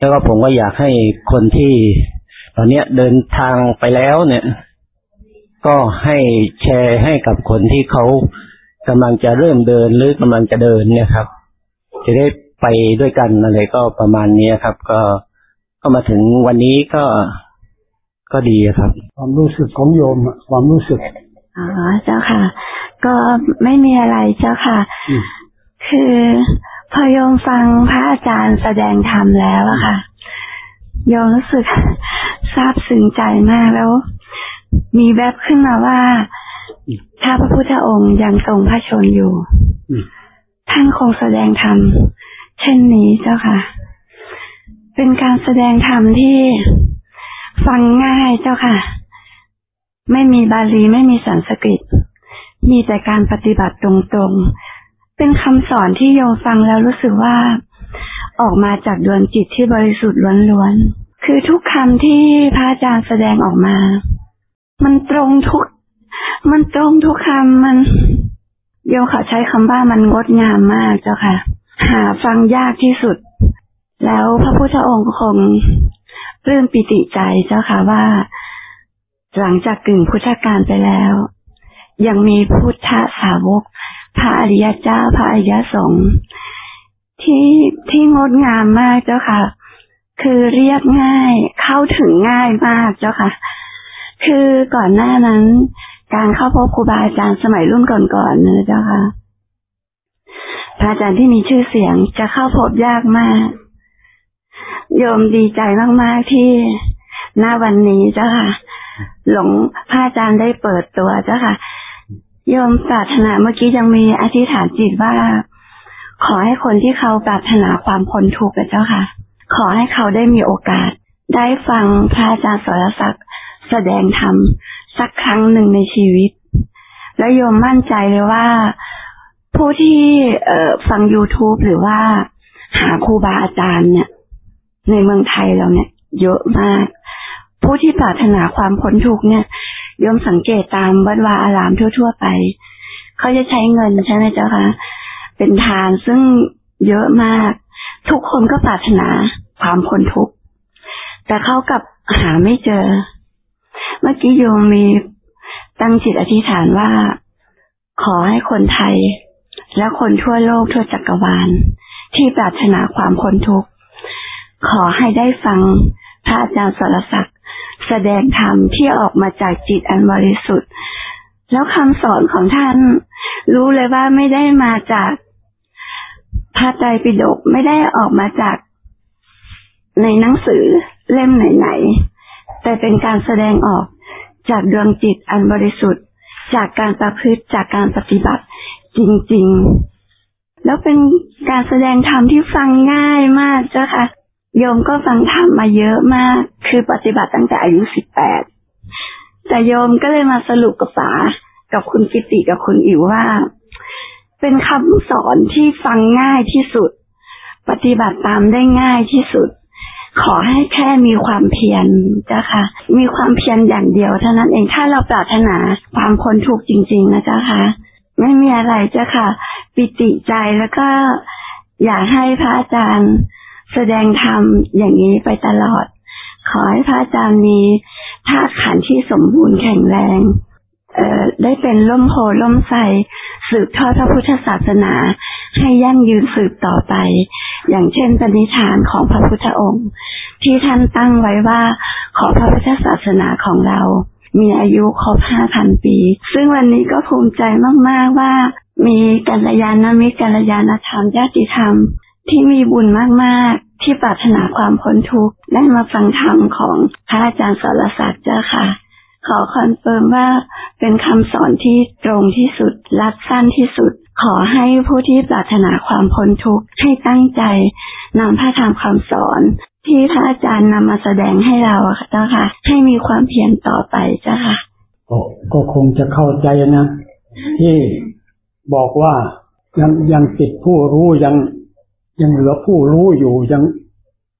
แล้วก็ผมก็อยากให้คนที่ตอนเนี้ยเดินทางไปแล้วเนี่ย ก็ให้แชร์ให้กับคนที่เขากำลังจะเริ่มเดินหรือกำลังจะเดินเนี่ยครับ จะได้ไปด้วยกันอะไรก็ประมาณนี้ครับ ก็ก็มาถึงวันนี้ก็ก็ดีครับ ความรู้สึกของโยมอะความรู้สึกอ๋อเจ้าค่ะ ก็ไม่มีอะไรเจ้าค่ะอืมคือ พอโยมฟังพระอาจารย์แสดงธรรมแล้วอะค่ะโยมรู้สึกซาบซึ้งใจมากแล้ว มีแวบขึ้นมาว่า ถ้าพระพุทธองค์ยังทรงพระชนอยู่อืมท่านคงแสดงธรรมเช่นนี้เจ้าค่ะ เป็นการแสดงธรรมที่ฟังง่ายเจ้าค่ะ ไม่มีบาลีไม่มีสันสกฤต มีแต่การปฏิบัติตรงๆ เป็นคำสอนที่โยมฟังแล้วรู้สึกว่าออกมาจากดวงจิตที่บริสุทธิ์ล้วนๆ คือทุกคำที่พระอาจารย์แสดงออกมา มันตรงทุก มันตรงทุกคำมัน โยมขอใช้คำว่ามันงดงามมากเจ้าค่ะ หาฟังยากที่สุด แล้วพระพุทธองค์คงปลื้มปิติใจเจ้าค่ะว่า หลังจากกึ่งพุทธกาลไปแล้ว ยังมีพุทธสาวก พระอริยเจ้าพระอริยสงฆ์ที่ที่งดงามมากเจ้าค่ะ คือเรียบง่ายเข้าถึงง่ายมากเจ้าค่ะ คือก่อนหน้านั้น การเข้าพบครูบาอาจารย์สมัยรุ่นก่อนๆนะเจ้าค่ะพระอาจารย์ที่มีชื่อเสียงจะเข้าพบยากมาก โยมดีใจมากๆที่หน้าวันนี้เจ้าค่ะ หลวงพระอาจารย์ได้เปิดตัวเจ้าค่ะ โยมปรารถนาเมื่อกี้ยังมีอธิษฐานจิตว่า ขอให้คนที่เขาปรารถนาความพ้นทุกข์เจ้าค่ะ ขอให้เขาได้มีโอกาส ได้ฟังพระอาจารย์สรศักดิ์แสดงธรรมสักครั้งหนึ่งในชีวิต และโยมมั่นใจเลยว่าผู้ที่เอฟัง YouTube หรือว่าหาครูบาอาจารย์เนี่ย ในเมืองไทยเราเนี่ย เยอะมาก ผู้ที่ปรารถนาความพ้นทุกข์เนี่ย โยมสังเกตตามวัดวาอารามทั่ว ๆ ไป เขาจะใช้เงินใช่ไหมเจ้าคะเป็นทานซึ่งเยอะมาก ทุกคนก็ปรารถนาความพ้นทุกข์แต่เขากับหาไม่เจอ เมื่อกี้โยมมีตั้งจิตอธิษฐานว่าขอให้คนไทย และคนทั่วโลกทั่วจักรวาล ที่ปรารถนาความพ้นทุกข์ขอให้ได้ฟังพระอาจารย์สรศักดิ์ แสดงธรรมที่ออกมาจากจิตอันบริสุทธิ์ แล้วคำสอนของท่าน รู้เลยว่าไม่ได้มาจากพระไตรปิฎกไม่ได้ออกมาจากในหนังสือเล่มไหนๆแต่เป็นการแสดงออกจากดวงจิตอันบริสุทธิ์ จากการประพฤติจากการปฏิบัติจริง ๆ แล้วเป็นการแสดงธรรมที่ฟังง่ายมากเจ้าค่ะ โยมก็ฟังธรรมมาเยอะมาก คือปฏิบัติตั้งแต่อายุสิบแปด แต่โยมก็เลยมาสรุปกับป๋ากับคุณกิติกับคุณอิ๋วว่า เป็นคำสอนที่ฟังง่ายที่สุด ปฏิบัติตามได้ง่ายที่สุด ขอให้แค่มีความเพียรเจ้าค่ะ มีความเพียรอย่างเดียวเท่านั้นเอง ถ้าเราปรารถนาความพ้นทุกข์จริง ๆ นะเจ้าค่ะ ไม่มีอะไรเจ้าค่ะ ปิติใจแล้วก็อยากให้พระอาจารย์ แสดงธรรมอย่างนี้ไปตลอด ขอให้พระอาจารย์มีธาตุขันธ์ที่สมบูรณ์แข็งแรงเอ่อได้เป็นล่มโพล่มไทรสืบทอดพระพุทธศาสนา ให้ยั่งยืนสืบต่อไป อย่างเช่นปณิธานของพระพุทธองค์ ที่ท่านตั้งไว้ว่าขอพระพุทธศาสนาของเรา มีอายุครบห้าพันปี ซึ่งวันนี้ก็ภูมิใจมาก ๆ ว่ามีกัลยาณมิตรกัลยาณธรรมญาติธรรม ที่มีบุญมากๆ ที่ปรารถนาความพ้นทุกข์ได้มาฟังธรรมของพระอาจารย์สรศักดิ์เจ้าค่ะ ขอ confirm ว่าเป็นคำสอนที่ตรงที่สุดลัดสั้นที่สุด ขอให้ผู้ที่ปรารถนาความพ้นทุกข์ให้ตั้งใจนำพระธรรมคำสอนที่พระอาจารย์นำมาแสดงให้เราค่ะเจ้าค่ะ ให้มีความเพียรต่อไปเจ้าค่ะกก็คงจะเข้าใจนะ ที่บอกว่ายังยังติดผู้รู้ยัง ยังเหลือผู้รู้อยู่ยัง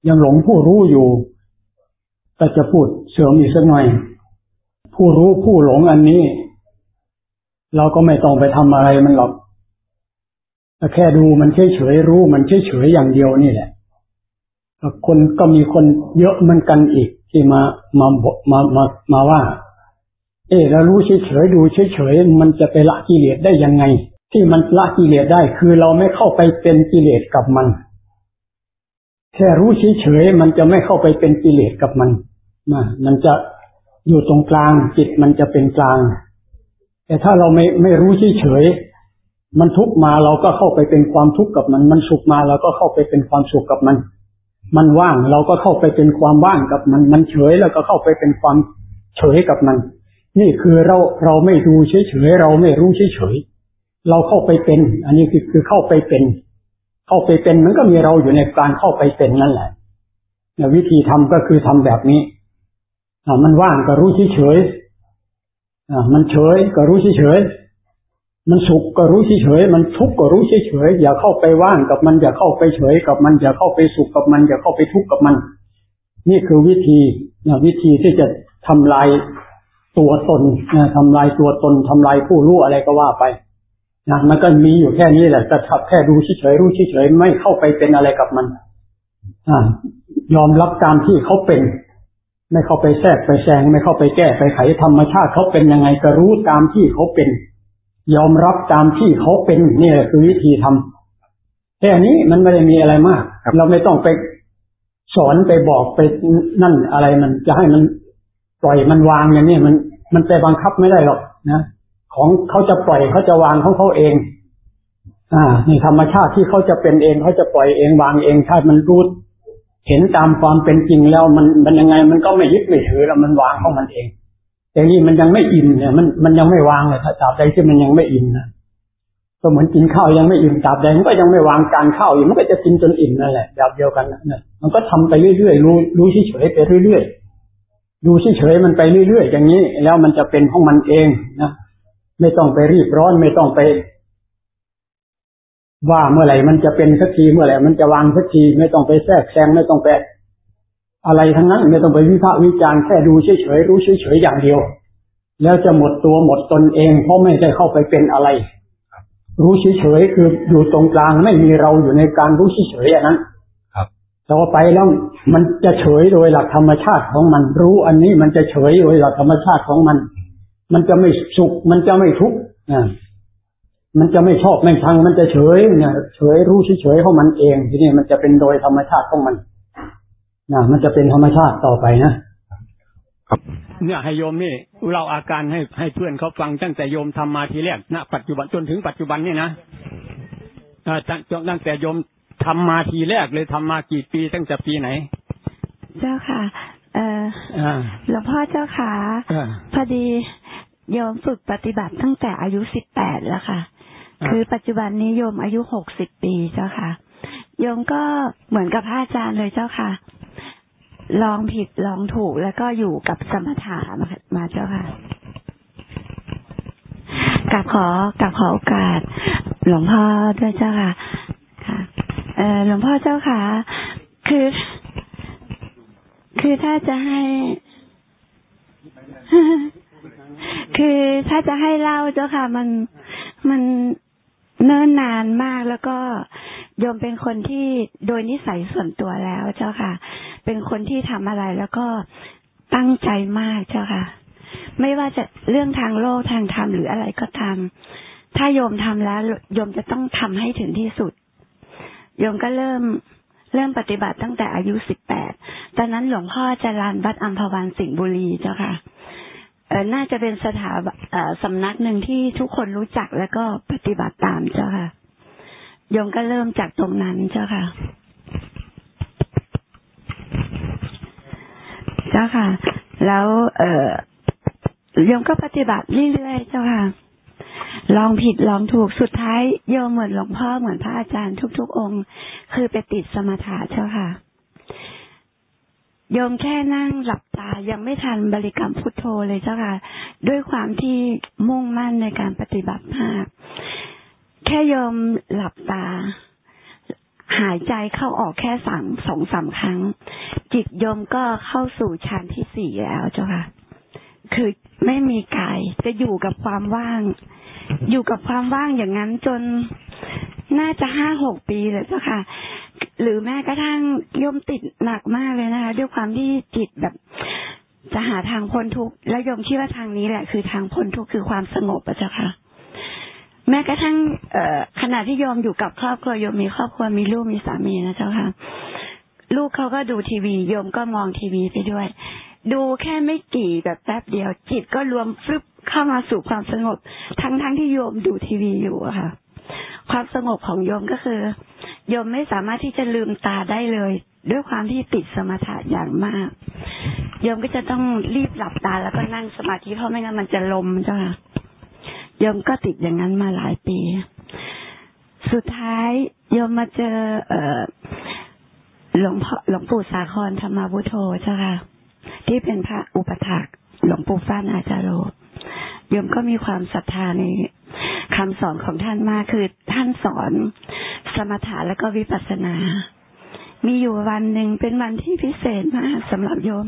ยังหลงผู้รู้อยู่แต่จะพูดเสริมอีกสักหน่อย ผู้รู้ผู้หลงอันนี้ เราก็ไม่ต้องไปทำอะไรมันหรอกแต่แค่ดูมันเฉยเฉยๆรู้มันเฉยเฉยๆอย่างเดียวนี่แหละคนก็มีคนเยอะเหมือนกันอีกที่มามามามามาว่า เออเรารู้เฉยๆดูเฉยๆมันจะไปละกิเลสได้ยังไง ที่มันละกิเลสได้คือเราไม่เข้าไปเป็นกิเลสกับมัน แค่รู้เฉยๆมันจะไม่เข้าไปเป็นกิเลสกับมันนะมันจะอยู่ตรงกลางจิตมันจะเป็นกลาง แต่ถ้าเราไม่ไม่รู้เฉยๆมันทุกมาเราก็เข้าไปเป็นความทุกข์กับมัน มันสุขมาเราก็เข้าไปเป็นความสุขกับมัน มันว่างเราก็เข้าไปเป็นความว่างกับมัน มันเฉยแล้วก็เข้าไปเป็นความเฉยกับมัน นี่คือเราเราไม่ดูเฉยๆเราไม่รู้เฉยๆ เราเข้าไปเป็น อันนี้คือคือเข้าไปเป็น เข้าไปเป็นมันก็มีเราอยู่ในการเข้าไปเป็นนั่นแหละวิธีทำก็คือทำแบบนี้มันว่างก็รู้เฉยๆมันเฉยก็รู้เฉยๆมันสุขก็รู้เฉยๆมันทุกข์ก็รู้เฉยๆอย่าเข้าไปว่างกับมันอย่าเข้าไปเฉยกับมันอย่าเข้าไปสุขกับมันอย่าเข้าไปทุกข์กับมัน นี่คือวิธีวิธีที่จะทำลายตัวตนทำลายตัวตนทำลายผู้รู้อะไรก็ว่าไป นะมันก็มีอยู่แค่นี้แหละแต่แค่ดูเฉยๆรู้เฉยๆไม่เข้าไปเป็นอะไรกับมันอยอมรับตามที่เขาเป็น ไม่เข้าไปแทรกไปแซงไม่เข้าไปแก้ไปไขธรรมชาติเขาเป็นยังไงก็รู้ตามที่เขาเป็น ยอมรับตามที่เขาเป็นนี่แหละคือวิธีทำแค่นี้มันไม่ได้มีอะไรมากเราไม่ต้องไปสอนไปบอกไปนั่นอะไรมันจะให้มันปล่อยมันวางอย่างนี้มันมันไปบังคับไม่ได้หรอกนะ ของเขาจะปล่อยเขาจะวางของเขาเอง อ่านี่ธรรมชาติที่เขาจะเป็นเองเขาจะปล่อยเองวางเองถ้ามันรู้เห็นตามความเป็นจริงแล้วมันมันยังไง มันก็ไม่ยึดไม่ถือแล้วมันวางของมันเอง แต่นี่มันยังไม่อิ่มเนี่ยมันมันยังไม่วางเลยถ้าตราบใดที่มันยังไม่อิ่มนะก็เหมือนกินข้าวยังไม่อิ่มตราบใดมันก็ยังไม่วางการข้าวอยู่มันก็จะกินจนอิ่มนั่นแหละแบบเดียวกันนะมันก็ทำไปเรื่อยๆรู้รู้เฉยๆไปเรื่อยๆดูเฉยๆมันไปเรื่อยๆอย่างนี้ แล้วมันจะเป็นของมันเองนะ ไม่ต้องไปรีบร้อนไม่ต้องไป ว่าเมื่อไหร่มันจะเป็นสักทีเมื่อไหร่มันจะวางสักทีไม่ต้องไปแทรกแซงไม่ต้องไปอะไรทั้งนั้นไม่ต้องไปวิพากษ์วิจารณ์แค่ดูเฉยๆรู้เฉยๆอย่างเดียว แล้วจะหมดตัวหมดตนเอง เพราะไม่ได้เข้าไปเป็นอะไร รู้เฉยๆคืออยู่ตรงกลางไม่มีเราอยู่ในการรู้เฉยๆอันนั้นครับต่อไปแล้วมันจะเฉยโดยหลักธรรมชาติของมัน รู้อันนี้มันจะเฉยโดยหลักธรรมชาติของมัน มันจะไม่สุข มันจะไม่ทุกข์มันจะไม่ชอบไม่ชัง มันจะเฉยเนี่ยเฉยรู้เฉยของมันเอง ทีนี้มันจะเป็นโดยธรรมชาติของมันนะมันจะเป็นธรรมชาติต่อไปนะเนี่ยให้โยมนี่เราอาการให้ให้เพื่อนเขาฟังตั้งแต่โยมทำมาทีแรกณปัจจุบันจนถึงปัจจุบันนี่นะตั้งตั้งแต่โยมทำมาทีแรกเลยทำมากี่ปีตั้งแต่ปีไหน เจ้าค่ะ เออหลวงพ่อเจ้าค่ะพอดี โยมฝึกปฏิบัติตั้งแต่อายุสิบแปดแล้วค่ะ คือปัจจุบันนี้โยมอายุหกสิบปีเจ้าค่ะ โยมก็เหมือนกับพระอาจารย์เลยเจ้าค่ะ ลองผิดลองถูกแล้วก็อยู่กับสมถะมามาเจ้าค่ะกับขอกับขอโอกาส หลวงพ่อด้วยเจ้าค่ะ ค่ะ เออหลวงพ่อเจ้าค่ะ คือ คือถ้าจะให้ คือถ้าจะให้เล่าเจ้าค่ะ มันมันเนิ่นนานมากแล้วก็โยมเป็นคนที่โดยนิสัยส่วนตัวแล้วเจ้าค่ะ เป็นคนที่ทำอะไรแล้วก็ตั้งใจมากเจ้าค่ะ ไม่ว่าจะเรื่องทางโลกทางธรรมหรืออะไรก็ทำถ้าโยมทำแล้วโยมจะต้องทำให้ถึงที่สุด โยมก็เริ่มเริ่มปฏิบัติตั้งแต่อายุสิบแปดตอนนั้นหลวงพ่อจะรานวัดอัมพวันสิงห์บุรีเจ้าค่ะ น่าจะเป็นสถาบสำนักหนึ่งที่ทุกคนรู้จักแล้วก็ปฏิบัติตามเจ้าค่ะโยมก็เริ่มจากตรงนั้นเจ้าค่ะ เจ้าค่ะ แล้ว เออโยมก็ปฏิบัติเรื่อยๆเจ้าค่ะ ลองผิดลองถูกสุดท้ายโยมเหมือนหลวงพ่อเหมือนพระอาจารย์ทุก ๆ องค์ คือไปติดสมถะเจ้าค่ะ โยมแค่นั่งหลับตายังไม่ทันบริกรรมพุทโธเลยเจ้าค่ะ ด้วยความที่มุ่งมั่นในการปฏิบัติมาก แค่โยมหลับตา หายใจเข้าออกแค่สามสองสามครั้ง จิตโยมก็เข้าสู่ฌานที่สี่แล้วเจ้าค่ะ คือไม่มีกายจะอยู่กับความว่าง อยู่กับความว่างอย่างนั้นจนน่าจะห้าหกปีเลยเจ้าค่ะ หรือแม้กระทั่งโยมติดหนักมากเลยนะคะด้วยความที่จิตแบบจะหาทางพ้นทุกข์แล้วโยมคิดว่าทางนี้แหละ คือทางพ้นทุกข์คือความสงบอะเจ้าค่ะแม้กระทั่งเอ่อขณะที่โยมอยู่กับครอบครัวโยมมีครอบครัวมีลูกมีสามีนะเจ้าค่ะ ลูกเขาก็ดูทีวีโยมก็มองทีวีไปด้วย ดูแค่ไม่กี่แบบแป๊บเดียว จิตก็รวมฟึบเข้ามาสู่ความสงบ ทั้งทั้งที่โยมดูทีวีอยู่อะค่ะ ความสงบของโยมก็คือโยมไม่สามารถที่จะลืมตาได้เลย ด้วยความที่ติดสมาธิอย่างมากโยมก็จะต้องรีบหลับตาแล้วก็นั่งสมาธิเพราะไม่งั้นมันจะลมจ้ะโยมก็ติดอย่างนั้นมาหลายปี สุดท้ายโยมมาเจอ เออหลวงพ่อหลวงปู่สาครธรรมวุโธเจ้าค่ะ ที่เป็นพระอุปถากหลวงปู่ฟ้านอาจารโรโยมก็มีความศรัทธาในคำสอนของท่านมากคือ ท่านสอนสมถะแล้วก็วิปัสสนา มีอยู่วันหนึ่งเป็นวันที่พิเศษมากสำหรับโยม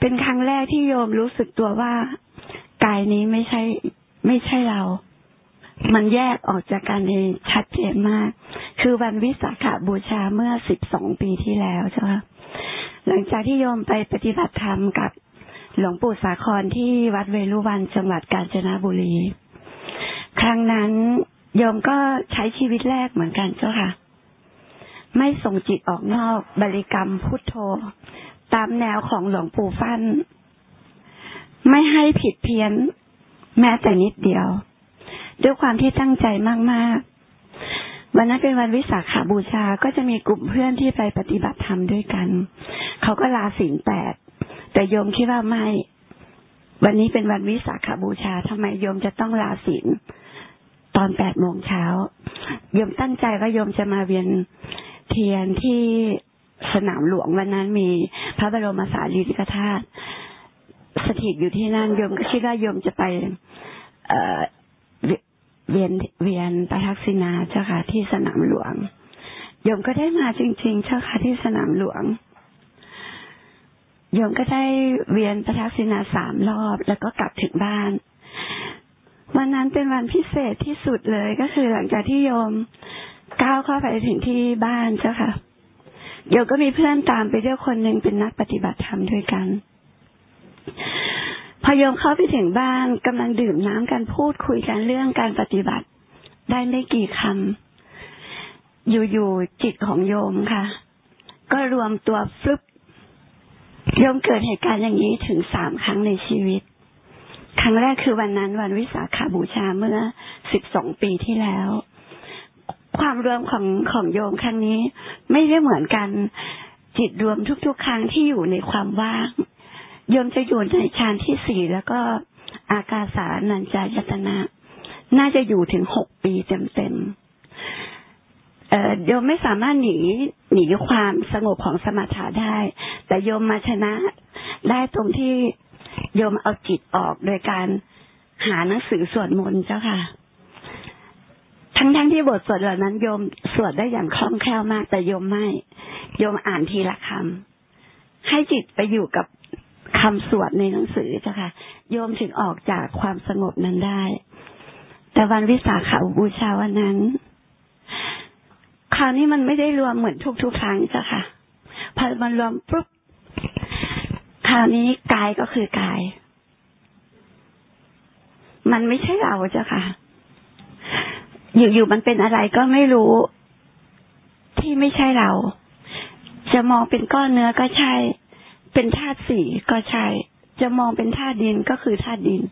เป็นครั้งแรกที่โยมรู้สึกตัวว่ากายนี้ไม่ใช่ ไม่ใช่เรา มันแยกออกจากกันเองชัดเจนมาก คือวันวิสาขบูชาเมื่อสิบสองปีที่แล้วใช่ไหมหลังจากที่โยมไปปฏิบัติธรรมกับหลวงปู่สาครที่วัดเวรุวันจังหวัดกาญจนบุรี ครั้งนั้นโยมก็ใช้ชีวิตแรกเหมือนกันเจ้าค่ะ ไม่ส่งจิตออกนอกบริกรรมพุทโธ ตามแนวของหลวงปู่ฟัน่น ไม่ให้ผิดเพี้ยน แม้แต่นิดเดียว ด้วยความที่ตั้งใจมากๆ วันนั้นเป็นวันวิสาขาบูชาก็จะมีกลุ่มเพื่อนที่ไปปฏิบัติธรรมด้วยกัน เขาก็ลาศีลแปด แต่โยมคิดว่าไม่ วันนี้เป็นวันวิสาขาบูชาทำไมโยมจะต้องลาศีล ตอนแปดโมงเช้าโยมตั้งใจว่าโยมจะมาเวียนเทียนที่สนามหลวงวันนั้นมีพระบรมสารีริกธาตุสถิตอยู่ที่นั่นโยมก็คิดว่าโยมจะไปเอ่อเวียนเวียนประทักษิณาเจ้าค่ะที่สนามหลวงโยมก็ได้มาจริง ๆ เจ้าค่ะที่สนามหลวงโยมก็ได้เวียนประทักษิณาสามรอบ แล้วก็กลับถึงบ้าน วันนั้นเป็นวันพิเศษที่สุดเลยก็คือหลังจากที่โยมก้าวเข้าไปถึงที่บ้านเจ้าค่ะโยมก็มีเพื่อนตามไปด้วยคนหนึ่งเป็นนักปฏิบัติธรรมด้วยกัน พอโยมเข้าไปถึงบ้านกำลังดื่มน้ำกันพูดคุยกันเรื่องการปฏิบัติ ได้ไม่กี่คำอยู่ๆจิตของโยมค่ะ ก็รวมตัวฟลุปโยมเกิดเหตุการณ์อย่างนี้ถึงสามครั้งในชีวิต ครั้งแรกคือวันนั้นวันวิสาขาบูชาเมื่อสิบสองปีที่แล้ว ความรวมของของโยมครั้งนี้ ไม่ได้เหมือนกันจิตรวมทุก ๆ ครั้งที่อยู่ในความว่างโยมจะอยู่ในฌานที่สี่แล้วก็อากาสานัญจายตนะ น่าจะอยู่ถึงหกปีเต็มๆเอ่อโยมไม่สามารถหนีหนีความสงบของสมถะได้ แต่โยมมาชนะได้ตรงที่ โยมเอาจิตออกโดยการหาหนังสือสวดมนต์เจ้าค่ะ ทั้งๆทที่บทสวดเหล่านั้นโยมสวดได้อย่างคล่องแคล่วมาก แต่โยมไม่โยมอ่านทีละคำให้จิตไปอยู่กับคำสวดในหนังสือเจ้าค่ะ โยมถึงออกจากความสงบนั้นได้ แต่วันวิสาขาบูชาวันนั้น คราวนี้มันไม่ได้รวมเหมือนทุกๆครั้งเจ้าค่ะพอมันรวมปุ๊บ ราวนี้กายก็คือกาย มันไม่ใช่เราเจ้าค่ะ อยู่ๆมันเป็นอะไรก็ไม่รู้ ที่ไม่ใช่เรา จะมองเป็นก้อนเนื้อก็ใช่ เป็นธาตุสีก็ใช่ จะมองเป็นธาตุดินก็คือธาตุดิน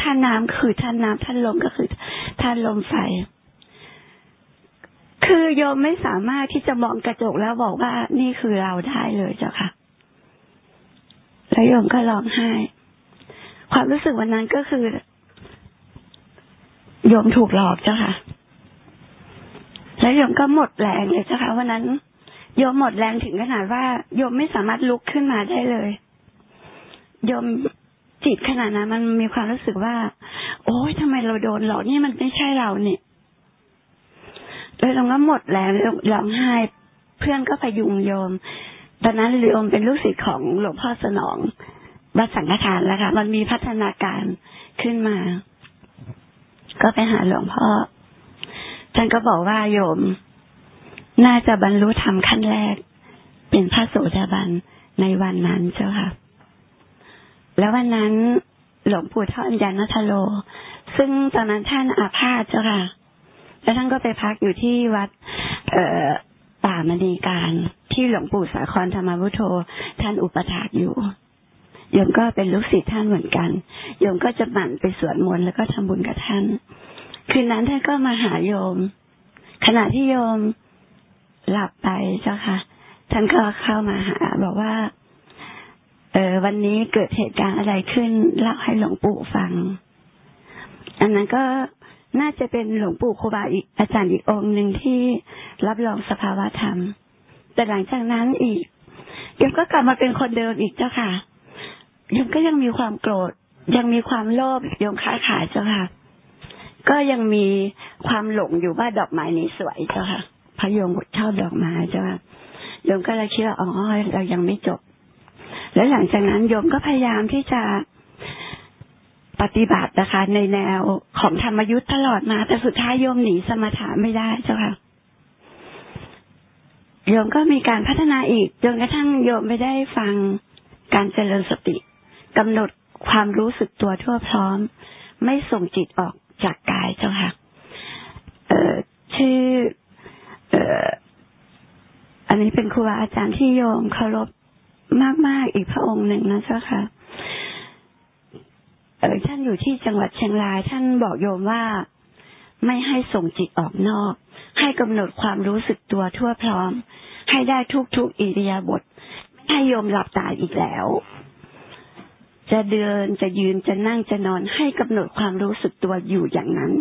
ธาตุน้ำคือธาตุน้ำธาตุลมก็คือธาตุลมไฟคือโยมไม่สามารถที่จะมองกระจกแล้วบอกว่านี่คือเราได้เลยเจ้าค่ะ แล้วโยมก็ร้องไห้ ความรู้สึกวันนั้นก็คือ โยมถูกหลอกเจ้าค่ะ แล้วโยมก็หมดแรงเลยเจ้าค่ะวันนั้น โยมหมดแรงถึงขนาดว่า โยมไม่สามารถลุกขึ้นมาได้เลย โยมจิตขนาดนั้นมันมีความรู้สึกว่า โอ้ยทำไมเราโดนหลอกนี่มันไม่ใช่เราเนี่ยเลยเราก็หมดแรงร้องไห้ เพื่อนก็ไปยุงโยม ตอนนั้นโยมเป็นลูกศิษย์ของหลวงพ่อสนองวัดสังฆทานแล้วค่ะ มันมีพัฒนาการขึ้นมา ก็ไปหาหลวงพ่อ ท่านก็บอกว่าโยม น่าจะบรรลุธรรมขั้นแรก เป็นพระโสดาบันในวันนั้นเจ้าค่ะ แล้ววันนั้นหลวงปู่ท่อนยานัทโล ซึ่งตอนนั้นท่านอาพาธเจ้าค่ะ แล้วท่านก็ไปพักอยู่ที่วัด เอ่อป่ามณีการ ที่หลวงปู่สาครธรรมวุโธท่านอุปถากอยู่โยมก็เป็นลูกศิษย์ท่านเหมือนกันโยมก็จะหมั่นไปสวดมนต์แล้วก็ทำบุญกับท่าน คืนนั้นท่านก็มาหาโยม ขณะที่โยมหลับไปเจ้าค่ะ ท่านก็เข้ามาหา บอกว่า เออวันนี้เกิดเหตุการณ์อะไรขึ้นเล่าให้หลวงปู่ฟัง อันนั้นก็น่าจะเป็นหลวงปู่ครูบาอีกอาจารย์อีกองค์หนึ่งที่รับรองสภาวะธรรม แต่หลังจากนั้นอีกโยมก็กลับมาเป็นคนเดิมอีกเจ้าค่ะโยมก็ยังมีความโกรธ ยังมีความโลภโยมค้าขายเจ้าค่ะ ก็ยังมีความหลงอยู่ว่าดอกไม้นี้สวยเจ้าค่ะพระโยมชอบดอกไม้เจ้าค่ะโยมก็เลยคิดว่าอ๋อเรายังไม่จบ แล้วหลังจากนั้นโยมก็พยายามที่จะปฏิบัตินะคะ ในแนวของธรรมยุทธ์ตลอดมา แต่สุดท้ายโยมหนีสมถะไม่ได้เจ้าค่ะ โยมก็มีการพัฒนาอีกจนกระทั่งโยมไม่ได้ฟังการเจริญสติกำหนดความรู้สึกตัวทั่วพร้อม ไม่ส่งจิตออกจากกายเจ้าค่ะชื่ออ,อันนี้เป็นครูบาอาจารย์ที่โยมเคารพมาก ๆ อีกพระองค์หนึ่งนะเจ้าค่ะท่านอยู่ที่จังหวัดเชียงราย ท่านบอกโยมว่าไม่ให้ส่งจิตออกนอก ให้กำหนดความรู้สึกตัวทั่วพร้อม ให้ได้ทุกๆอิริยาบถไม่ให้โยมหลับตาอีกแล้ว จะเดินจะยืนจะนั่งจะนอนให้กำหนดความรู้สึกตัวอยู่อย่างนั้น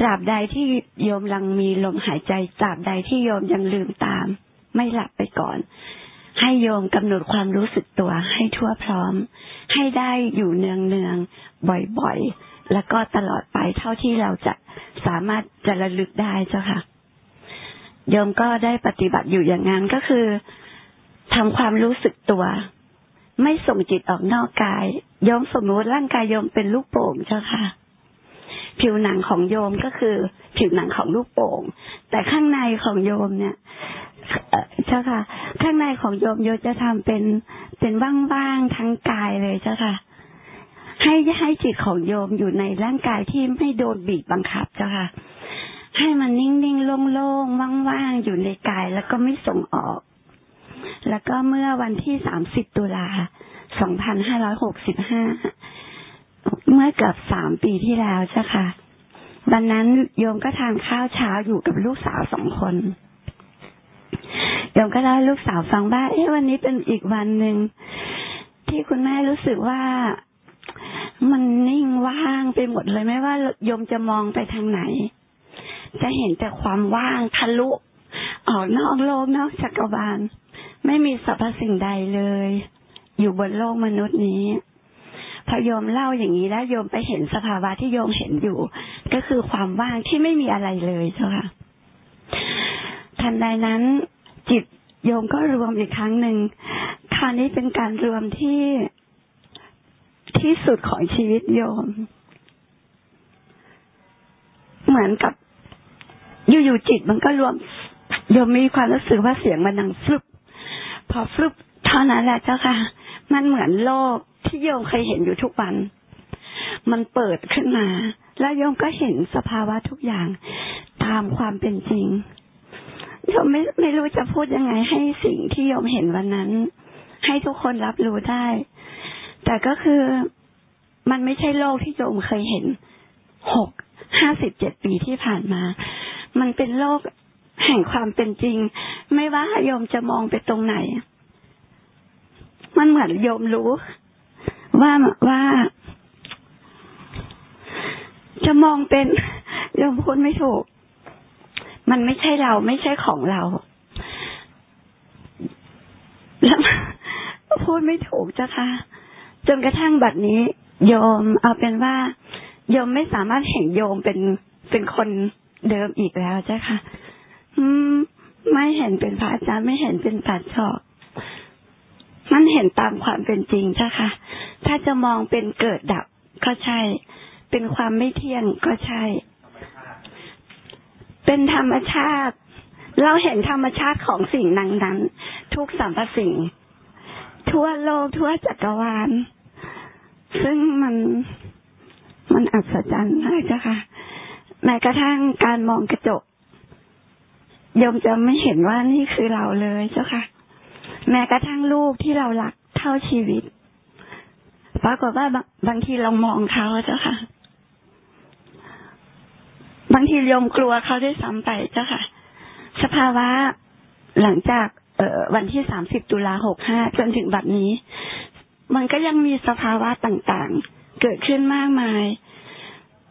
ตราบใดที่โยมยังมีลมหายใจตราบใดที่โยมยังลืมตาม ไม่หลับไปก่อน ให้โยมกำหนดความรู้สึกตัวให้ทั่วพร้อม ให้ได้อยู่เนืองเนืองบ่อยๆ แล้วก็ตลอดไปเท่าที่เราจะสามารถจะระลึกได้เจ้าค่ะโยมก็ได้ปฏิบัติอยู่อย่างนั้นก็คือทำความรู้สึกตัว ไม่ส่งจิตออกนอกกายโยมสมมติร่างกายโยมเป็นลูกโป่งเจ้าค่ะ ผิวหนังของโยมก็คือ ผิวหนังของลูกโป่ง แต่ข้างในของโยมเนี่ยเจ้าค่ะ ข้างในของโยมโยมจะทำเป็นเป็นว่างๆทั้งกายเลยเจ้าค่ะ ให้ให้จิตของโยมอยู่ในร่างกายที่ไม่โดนบีบบังคับเจ้าค่ะ ให้มันนิ่งๆโล่งๆว่างๆอยู่ในกายแล้วก็ไม่ส่งออก แล้วก็เมื่อวันที่สามสิบตุลาสองพันห้าร้อยหกสิบห้าเมื่อเกือบสามปีที่แล้วเจ้าค่ะ วันนั้นโยมก็ทานข้าวเช้าอยู่กับลูกสาวสองคนโยมก็เล่าลูกสาวฟังว่าเอ๊ะวันนี้เป็นอีกวันหนึ่งที่คุณแม่รู้สึกว่า มันนิ่งว่างไปหมดเลยไม่ว่าโยมจะมองไปทางไหน จะเห็นแต่ความว่างทะลุ ออกนอกโลกนอกจักรวาลไม่มีสรรพสิ่งใดเลย อยู่บนโลกมนุษย์นี้พอโยมเล่าอย่างนี้แล้วโยมไปเห็นสภาวะที่โยมเห็นอยู่ ก็คือความว่างที่ไม่มีอะไรเลยเจ้าค่ะทันใดนั้น จิตโยมก็รวมอีกครั้งหนึ่งคราวนี้เป็นการรวมที่ ที่สุดของชีวิตโยม เหมือนกับ อยู่ๆจิตมันก็รวมโยมมีความรู้สึกว่าเสียงมันดังฟลุปพอฟลุปเท่านั้นแหละเจ้าค่ะ มันเหมือนโลกที่โยมเคยเห็นอยู่ทุกวัน มันเปิดขึ้นมา แล้วโยมก็เห็นสภาวะทุกอย่างตามความเป็นจริงโยมไม่ไม่รู้จะพูดยังไงให้สิ่งที่โยมเห็นวันนั้น ให้ทุกคนรับรู้ได้ แต่ก็คือมันไม่ใช่โลกที่โยมเคยเห็นหกห้าสิบเจ็ดปีที่ผ่านมา มันเป็นโลกแห่งความเป็นจริง ไม่ว่าโยมจะมองไปตรงไหน มันเหมือนโยมรู้ ว่าว่า จะมองเป็นโยมพูดไม่ถูก มันไม่ใช่เราไม่ใช่ของเราแล้วพูดไม่ถูกจ้ะค่ะ จนกระทั่งบัดนี้ โยมเอาเป็นว่า โยมไม่สามารถเห็นโยมเป็นเป็นคนเดิมอีกแล้วจ้ะค่ะ อืม ไม่เห็นเป็นพระอาจารย์ไม่เห็นเป็นปัดชอกมันเห็นตามความเป็นจริงจ้ะค่ะ ถ้าจะมองเป็นเกิดดับก็ใช่ เป็นความไม่เที่ยงก็ใช่ เป็นธรรมชาติ เราเห็นธรรมชาติของสิ่งนั้นนั้น ทุกสรรพสิ่ง ทั่วโลกทั่วจักรวาล ซึ่งมันมันอัศจรรย์มากจ้ะค่ะแม้กระทั่งการมองกระจกยมจะไม่เห็นว่านี่คือเราเลยเจ้าค่ะ แม้กระทั่งลูกที่เรารักเท่าชีวิตปรากฏว่าบางบางทีเรามองเขาเจ้าค่ะ บางทียมกลัวเขาได้ซ้ำไปเจ้าค่ะ สภาวะหลังจาก วันที่สามสิบตุลาหกห้าจนถึงบัดนี้ มันก็ยังมีสภาวะต่างๆ เกิดขึ้นมากมาย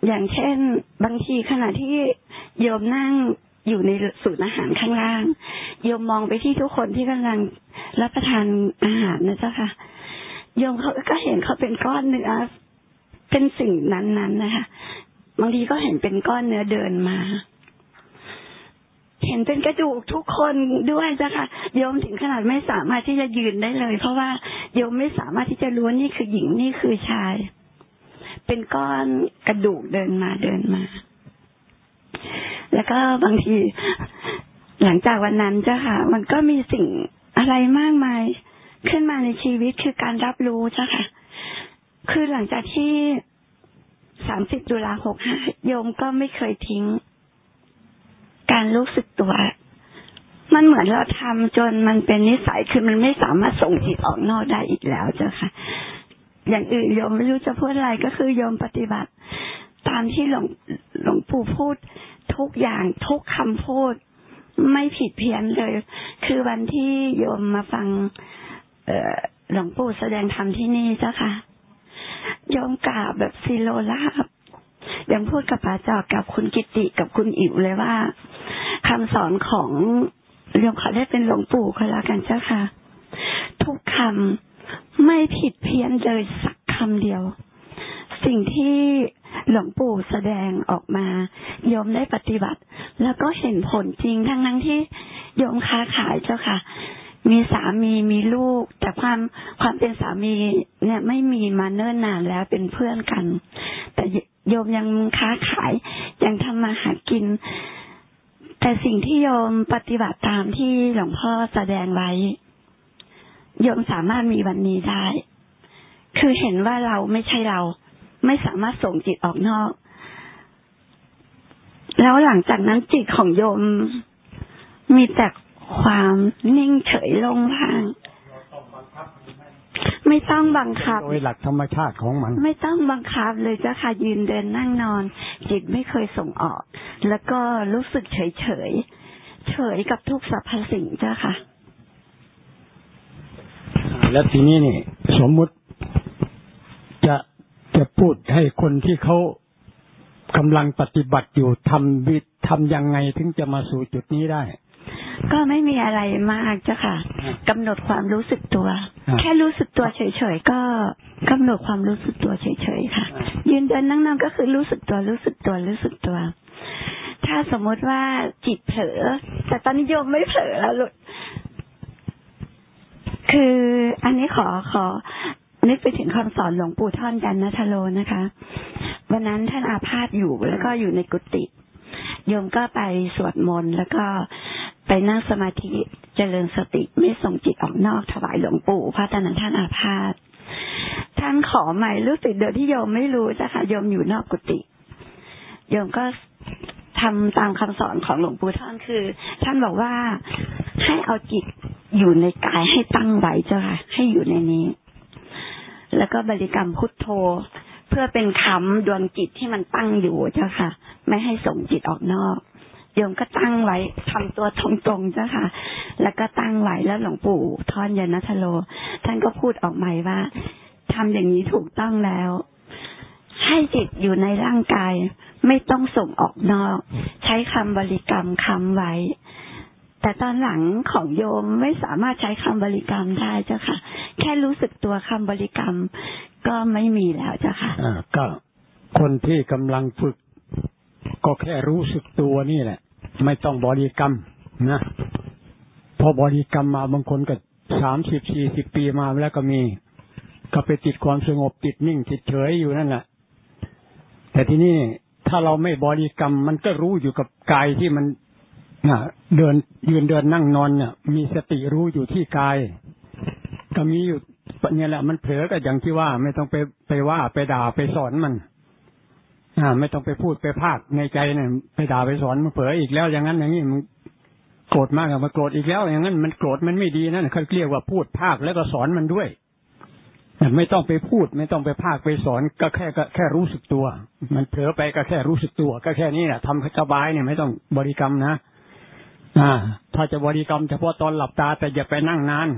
อย่างเช่นบางทีขณะที่โยมนั่งอยู่ในสูตรอาหารข้างล่าง โยมมองไปที่ทุกคนที่กำลังรับประทานอาหารนะเจ้าค่ะ โยมเขาก็เห็นเขาเป็นก้อนเนื้อเป็นสิ่งนั้นๆนะคะ บางทีก็เห็นเป็นก้อนเนื้อเดินมา เห็นเป็นกระดูกทุกคนด้วยเจ้าค่ะโยมถึงขนาดไม่สามารถที่จะยืนได้เลย เพราะว่าโยมไม่สามารถที่จะรู้นี่คือหญิงนี่คือชาย เป็นก้อนกระดูกเดินมาเดินมา แล้วก็บางที หลังจากวันนั้นเจ้าค่ะ มันก็มีสิ่งอะไรมากมาย ขึ้นมาในชีวิตคือการรับรู้เจ้าค่ะ คือหลังจากที่สามสิบตุลาหกห้าโยมก็ไม่เคยทิ้ง การรู้สึกตัว มันเหมือนเราทำจนมันเป็นนิสัยคือมันไม่สามารถส่งจิตออกนอกได้อีกแล้วเจ้าค่ะ อย่างอื่นโยมไม่รู้จะพูดอะไรก็คือโยมปฏิบัติ ตามที่หลวงหลวงปู่พูดทุกอย่างทุกคำพูดไม่ผิดเพี้ยนเลย คือวันที่โยมมาฟัง เออหลวงปู่แสดงธรรมที่นี่เจ้าค่ะ โยมกราบแบบซิโลลาบ ยังพูดกับป๋าจอกกับคุณกิติกับคุณอิ๋วเลยว่าคำสอนของโยมขอได้เป็นหลวงปู่ก็แล้วกันเจ้าค่ะ ทุกคำไม่ผิดเพี้ยนเลยสักคำเดียว สิ่งที่หลวงปู่แสดงออกมาโยมได้ปฏิบัติ แล้วก็เห็นผลจริงทั้งนั้นที่โยมค้าขายเจ้าค่ะ มีสามีมีลูก แต่ความความเป็นสามีเนี่ยไม่มีมาเนิ่นนานแล้วเป็นเพื่อนกัน แต่ โยมยังค้าขาย ยังทำมาหากิน แต่สิ่งที่โยมปฏิบัติตามที่หลวงพ่อแสดงไว้ โยมสามารถมีวันนี้ได้ คือเห็นว่าเราไม่ใช่เรา ไม่สามารถส่งจิตออกนอก แล้วหลังจากนั้นจิตของโยมมีแต่ความนิ่งเฉยลงว่าง ไม่ต้องบังคับ โดยหลักธรรมชาติของมัน ไม่ต้องบังคับเลยเจ้าค่ะยืนเดินนั่งนอน จิตไม่เคยส่งออก แล้วก็รู้สึกเฉยเฉยเฉยกับทุกสรรพสิ่งเจ้าค่ะ แล้วทีนี้นี่ สมมุติจะจะพูดให้คนที่เขากำลังปฏิบัติอยู่ทำวิทำยังไงถึงจะมาสู่จุดนี้ได้ ก็ไม่มีอะไรมากเจ้าค่ะกำหนดความรู้สึกตัวอ่าแค่รู้สึกตัวเฉยๆก็กำหนดความรู้สึกตัวเฉยๆค่ะ ยืนเดินนั่งนอนก็คือรู้สึกตัวรู้สึกตัวรู้สึกตัว ถ้าสมมติว่าจิตเผลอแต่ตอนนี้โยมไม่เผลอแล้วลูกคืออันนี้ขอขอนึกไปถึงคำสอนหลวงปู่ท่อนยันนัทโลนะคะ วันนั้นท่านอาพาธอยู่แล้วก็อยู่ในกุฏิโยมก็ไปสวดมนต์แล้วก็ ไปนั่งสมาธิเจริญสติไม่ส่งจิตออกนอกถวายหลวงปู่พระตอนนั้นท่านอาพาธท่านขอใหม่รู้สึกเดี๋ยวที่โยมไม่รู้จ้ะค่ะโยมอยู่นอกกุฏิโยมก็ทำตามคำสอนของหลวงปู่ท่านคือ ท่านบอกว่าให้เอาจิตอยู่ในกายให้ตั้งไว้เจ้าค่ะ ให้อยู่ในนี้ แล้วก็บริกรรมพุทโธ เพื่อเป็นคำดวงจิตที่มันตั้งอยู่เจ้าค่ะ ไม่ให้ส่งจิตออกนอก โยมก็ตั้งไว้ทำตัวตรงๆเจ้าค่ะ แล้วก็ตั้งไว้แล้วหลวงปู่ทอนยานัทโล ท่านก็พูดออกใหมาว่าทำอย่างนี้ถูกต้องแล้ว ให้จิตอยู่ในร่างกาย ไม่ต้องส่งออกนอก ใช้คำบริกรรมคำไว้ แต่ตอนหลังของโยมไม่สามารถใช้คำบริกรรมได้เจ้าค่ะ แค่รู้สึกตัวคำบริกรรมก็ไม่มีแล้วเจ้าค่ะอ่าก็คนที่กำลังฝึก ก็แค่รู้สึกตัวนี่แหละ ไม่ต้องบริกรรมนะพอบริกรรมมาบางคนก็สามสิบสี่สิบปีมาแล้วก็มี ก็ไปติดความสงบติดนิ่งติดเฉยอยู่นั่นแหละแต่ที่นี่ถ้าเราไม่บริกรรม มันก็รู้อยู่กับกายที่มันนะเดินยืนเดินนั่งนอนเนี่ยมีสติรู้อยู่ที่กาย ก็มีอยู่เนี่ยแหละ มันเผลอก็อย่างที่ว่าไม่ต้องไปไปว่าไปด่าไปสอนมัน ไม่ต้องไปพูดไปพากในใจเนี่ยไปด่าไปสอนมันเผลออีกแล้วอย่างนั้นอย่างนี้มันโกรธมากอะมันโกรธอีกแล้วอย่างนั้นมันโกรธมันไม่ดีนั่นเขาเรียกว่าพูดพากแล้วก็สอนมันด้วยไม่ต้องไปพูด ไม่ต้องไปพากไปสอนก็แค่ก็แค่รู้สึกตัว มันเผลอไปก็แค่รู้สึกตัว ก็แค่นี้แหละทำสบายเนี่ยไม่ต้องบริกรรมนะอ่า ถ้าจะบริกรรมเฉพาะตอนหลับตา แต่อย่าไปนั่งนาน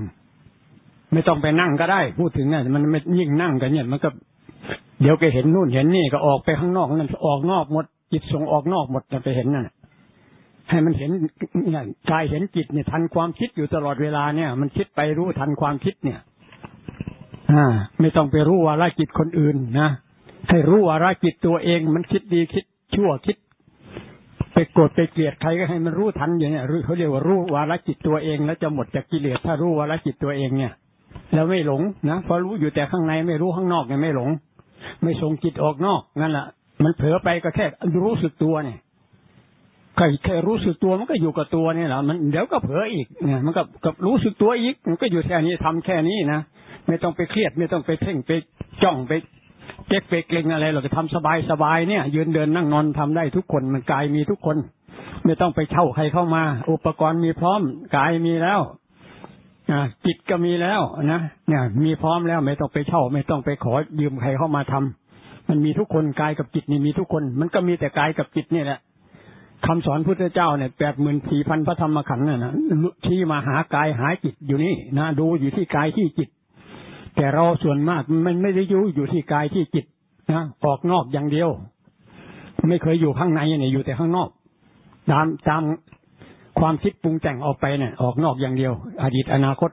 ไม่ต้องไปนั่งก็ได้ พูดถึงเนี่ยมันไม่ยิ่งนั่งกันเนี่ยมันก็ เดี๋ยวก็เห็นนู่นเห็นนี่ก็ออกไปข้างนอกนั่นออกนอกหมดจิตส่งออกนอกหมดจะไปเห็นนั่นให้มันเห็นเนี่ยกายเห็นจิตเนี่ยทันความคิดอยู่ตลอดเวลาเนี่ย มันคิดไปรู้ทันความคิดเนี่ย อ่า ไม่ต้องไปรู้ว่าราจิตคนอื่นนะให้รู้ว่าราจิตตัวเอง มันคิดดีคิดชั่วคิด ไปโกรธไปเกลียดใครก็ให้มันรู้ทันอย่างเนี้ยเขาเรียกว่ารู้วาระจิตตัวเอง แล้วจะหมดจากกิเลสถ้ารู้วาระจิตตัวเองเนี่ย แล้วไม่หลงนะเพราะรู้อยู่แต่ข้างในไม่รู้ข้างนอกเนี่ยไม่หลง ไม่ส่งจิตออกนอกนั่นแหละมันเผลอไปก็แค่รู้สึกตัวเนี่ยแค่แค่รู้สึกตัวมันก็อยู่กับตัวเนี่ยแหละมันเดี๋ยวก็เผลออีกเนี่ยมันก็กับรู้สึกตัวอีก มันก็อยู่แค่นี้ทำแค่นี้นะไม่ต้องไปเครียดไม่ต้องไปเพ่งไปจ้องไปเก๊กไปเกรงอะไรหรอกทำสบายสบายเนี่ย ยืนเดินนั่งนอนทำได้ทุกคนมันกายมีทุกคน ไม่ต้องไปเช่าใครเข้ามา อุปกรณ์มีพร้อมกายมีแล้ว จิตก็มีแล้วนะเนี่ย มีพร้อมแล้วไม่ต้องไปเช่า ไม่ต้องไปขอยืมใครเข้ามาทำมันมีทุกคนกายกับจิตนี่มีทุกคน มันก็มีแต่กายกับจิตนี่แหละคำสอนพุทธเจ้าเนี่ยแปดหมื่นสี่พันพระธรรมขันธ์น่ะนะชี้มาหากายหาจิตอยู่นี่นะดูอยู่ที่กายที่จิต แต่เราส่วนมากมันไม่ได้อยู่อยู่ที่กายที่จิตนะออกนอกอย่างเดียว ไม่เคยอยู่ข้างในเนี่ยอยู่แต่ข้างนอก ตามตาม ความคิดปรุงแต่งออกไปเนี่ย ออกนอกอย่างเดียว อดีตอนาคต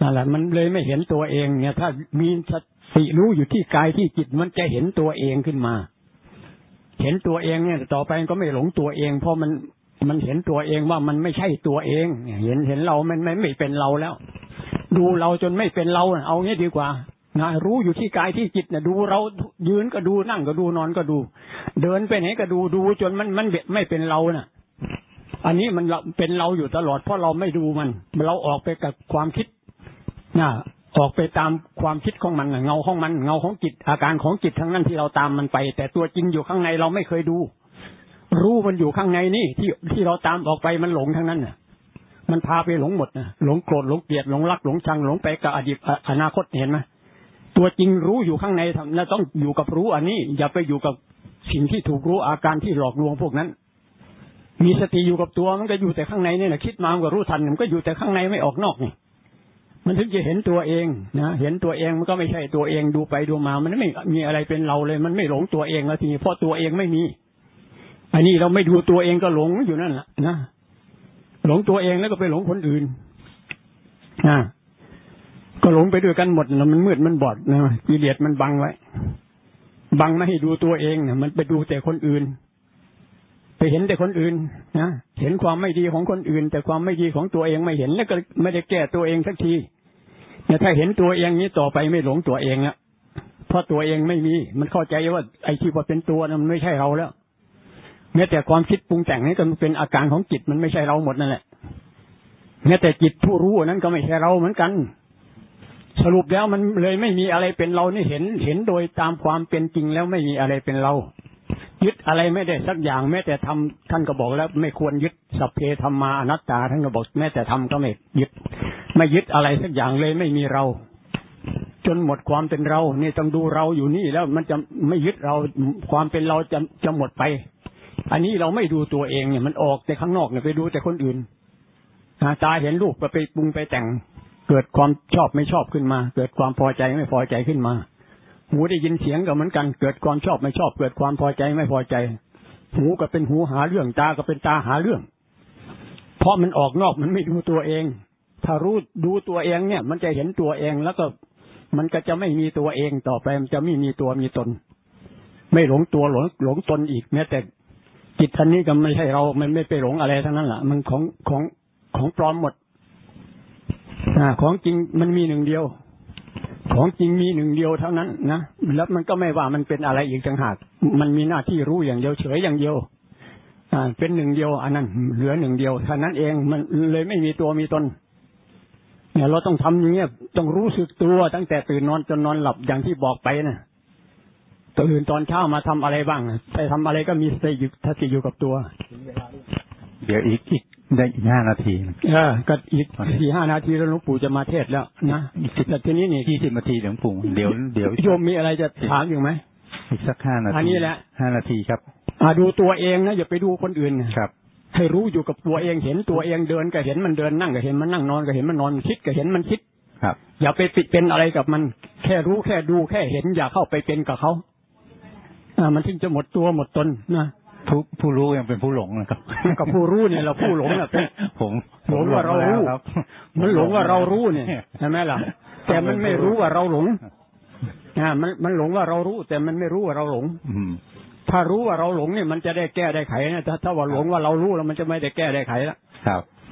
นั่นแหละ มันเลยไม่เห็นตัวเองเนี่ย ถ้ามีสติรู้อยู่ที่กายที่จิตมันจะเห็นตัวเองขึ้นมา เห็นตัวเองเนี่ย ต่อไปก็ไม่หลงตัวเอง เพราะมันมันเห็นตัวเองว่ามันไม่ใช่ตัวเองเห็นเห็นเรามันไม่ไม่เป็นเราแล้ว ดูเราจนไม่เป็นเราเอางี้ดีกว่านะรู้อยู่ที่กายที่จิตเนะดูเรายืนก็ดูนั่งก็ดูนอนก็ดู เดินไปไหนก็ดูดูจนมันมันไม่เป็นเราน่ะ อันนี้มันเป็นเราอยู่ตลอดเพราะเราไม่ดูมัน เราออกไปกับความคิดนะออกไปตามความคิดของมันเงาของมันเงาของจิตอาการของจิตทั้งนั้นที่เราตามมันไป แต่ตัวจริงอยู่ข้างในเราไม่เคยดู รู้มันอยู่ข้างในนี่ที่ที่เราตามออกไปมันหลงทั้งนั้นน่ะ มันพาไปหลงหมดนะหลงโกรธหลงเกลียดหลงรักหลงชังหลงไปกับอดีตอนาคตเห็นไหมตัวจริงรู้อยู่ข้างในทำนะต้องอยู่กับรู้อันนี้ อย่าไปอยู่กับสิ่งที่ถูกรู้อาการที่หลอกลวงพวกนั้น มีสติอยู่กับตัวมันก็อยู่แต่ข้างในนี่แหละคิดมามันก็รู้ทันมันก็อยู่แต่ข้างในไม่ออกนอกนี่มันถึงจะเห็นตัวเองนะเห็นตัวเองมันก็ไม่ใช่ตัวเองดูไปดูมา มันไม่มีอะไรเป็นเราเลย มันไม่หลงตัวเองแล้วทีนี้เพราะตัวเองไม่มี อันนี้เราไม่ดูตัวเองก็หลงอยู่นั่นแหละนะหลงตัวเองแล้วก็ไปหลงคนอื่นนะก็หลงไปด้วยกันหมดนะมันมืดมันบอดนะกิเลสมันบังไว้ บังไม่ให้ดูตัวเองนะมันไปดูแต่คนอื่น ไปเห็นแต่คนอื่นนะเห็นความไม่ดีของคนอื่น แต่ความไม่ดีของตัวเองไม่เห็นแล้วก็ไม่ได้แก้ตัวเองสักทีเนี่ถ้าเห็นตัวเองนี้ต่อไปไม่หลงตัวเองละเพราะตัวเองไม่มี มันเข้าใจว่าไอ้ที่ว่าเป็นตัวนั้นมันไม่ใช่เราแล้วแม้แต่ความคิดปรุงแต่งนี่ก็เป็นอาการของจิตมันไม่ใช่เราหมดนั่นแหละแม้แต่จิตผู้รู้นั้นก็ไม่ใช่เราเหมือนกัน สรุปแล้วมันเลยไม่มีอะไรเป็นเรานี่เห็นเห็นโดยตามความเป็นจริงแล้วไม่มีอะไรเป็นเรา ยึดอะไรไม่ได้สักอย่างแม้แต่ทำท่านก็บอกแล้ว ไม่ควรยึดสัพเพธรรมาอนัตตาท่านก็บอกแม้แต่ทำก็ไม่ยึด ไม่ยึดอะไรสักอย่างเลยไม่มีเรา จนหมดความเป็นเรานี่ต้องดูเราอยู่นี่แล้วมันจะไม่ยึดเราความเป็นเราจะจะหมดไป อันนี้เราไม่ดูตัวเองเนี่ยมันออกแต่ข้างนอกเนี่ยไปดูแต่คนอื่นตาเห็นรูปก็ไปปรุงไปแต่ง เกิดความชอบไม่ชอบขึ้นมา เกิดความพอใจไม่พอใจขึ้นมา หูได้ยินเสียงก็เหมือนกัน เกิดความชอบไม่ชอบ เกิดความพอใจไม่พอใจ หูก็เป็นหูหาเรื่องตาก็เป็นตาหาเรื่อง เพราะมันออกนอกมันไม่ดูตัวเอง ถ้ารู้ดูตัวเองเนี่ย มันจะเห็นตัวเองแล้วก็มันก็จะไม่มีตัวเองต่อไปมันจะไม่มีตัวมีตน ไม่หลงตัวหลงหลงตนอีกแม้แต่จิตท่านนี้ก็ไม่ใช่เรา มันไม่ไปหลงอะไรทั้งนั้นแหละมันของของของปลอมหมดอของจริงมันมีหนึ่งเดียว ของจริงมีหนึ่งเดียวเท่านั้นนะแล้วมันก็ไม่ว่ามันเป็นอะไรอีกต่างหาก มันมีหน้าที่รู้อย่างเดียวเฉยอย่างเดียว อ่า เป็นหนึ่งเดียว อันนั้น เหลือหนึ่งเดียวเท่านั้นเองมันเลยไม่มีตัวมีตนเนี่ยเราต้องทำอย่างเงี้ยต้องรู้สึกตัวตั้งแต่ตื่นนอนจนนอนหลับอย่างที่บอกไปนะตื่นตอนเช้ามาทำอะไรบ้างไปทำอะไรก็มีสติอยู่สติอยู่กับตัว เดี๋ยวอีกอีก ได้อีกห้านาทีเออก็อีกสี่ห้านาทีแล้วหลวงปู่จะมาเทศน์แล้วนะแต่ทีนี้นี่ยี่สิบนาทีหลวงปู่เดี๋ยวเดี๋ยวโยมมีอะไรจะถามอยู่ไหมอีกสักห้านาทีอันนี้แหละห้านาทีครับอ่าดูตัวเองนะอย่าไปดูคนอื่นครับ ให้รู้อยู่กับตัวเองเห็นตัวเองเดินก็เห็นมันเดินนั่งก็เห็นมันนั่งนอนก็เห็นมันนอนคิดก็เห็นมันคิด ครับ อย่าไปปิดเป็นอะไรกับมัน แค่รู้แค่ดูแค่เห็นอย่าเข้าไปเป็นกับเขาอ่ามันถึงจะหมดตัวหมดตนนะ ผู้ผู้รู้ยังเป็นผู้หลงนะครับกับผู้รู้เนี่ยเราผู้หลงน่ะเป็นผมหลงว่าเรารู้ผมหลงแล้วครับมันหลงว่าเรารู้เนี่ยใช่ไหมล่ะ แต่มันไม่รู้ว่าเราหลงอ่ามันมันหลงว่าเรารู้ แต่มันไม่รู้ว่าเราหลง อืมถ้ารู้ว่าเราหลงเนี่ยมันจะได้แก้ได้ไขนะถ้าถ้าว่าหลงว่าเรารู้แล้วมันจะไม่ได้แก้ได้ไขละครับ